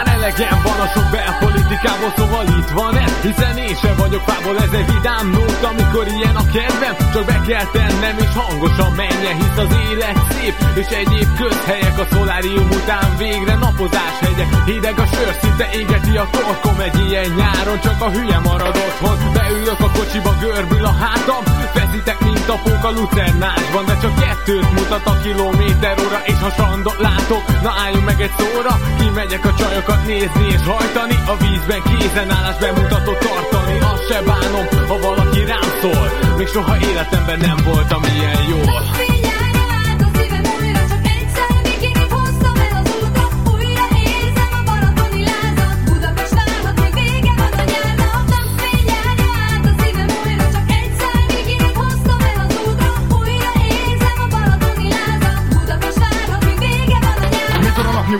Elegem van a sok belpolitikából, szóval itt van ez Hiszen én sem vagyok fából, ez egy vidám nót Amikor ilyen a kedvem, csak be kell tennem És hangosan menjen, hisz az élet szép És egyéb közhelyek a szolárium után Végre napozás hegyek. Hideg a sör, szinte égeti a torkom Egy ilyen nyáron csak a hülye marad otthon. Beülök a kocsiba, görbül a hátam Feszítek, mint a pók a lucernásban De csak kettőt mutat a kilométer óra És ha sandot látok, na álljunk meg egy szóra Kimegyek a csajokat nézni és hajtani A vízben kézenállás bemutatott tartani. Azt se bánom, ha valaki rám szól. Még soha életemben nem voltam ilyen jól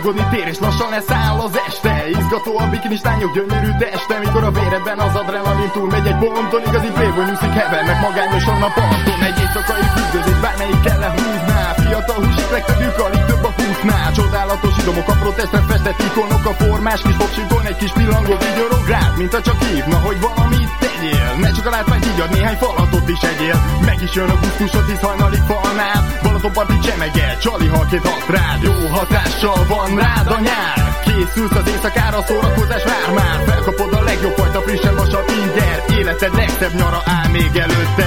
nyugodni tér és lassan leszáll az este. Izgató a bikinis lányok gyönyörű teste. Mikor a véredben az adrenalin túl megy egy ponton Igazi playboy nyúszik hevernek magányosan a parton. Egy éjszakai függőzés bármelyik kell lehúzná Fiatal húsik legtöbbük alig több a húsnál Csodálatos idomok a protestre festett ikonok A formás kis popsikon egy kis pillangó vigyorog Mint a csak hívna, hogy valamit tegyél? Ne csak a látvány higgyad, néhány falatot is egyél. Meg is jön a gusztusod, hisz hajnalig falnál Balatonparti csemegel, csali halkét hat rád. Jó hatással van rád a nyár. Készülsz az éjszakára, szórakozás vár már. Felkapod a legjobb fajta frissen vasat inger. Életed legszebb nyara áll még előtted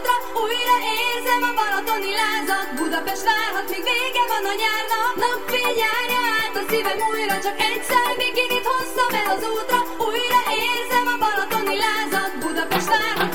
útra Újra érzem a baratoni lázat. Budapest várhat, még vége van a nyárnak. Na figyelj rád, a szívem újra csak egyszer Bikinit hoztam el az útra. Újra érzem a baratoni lázat. Budapest várhat,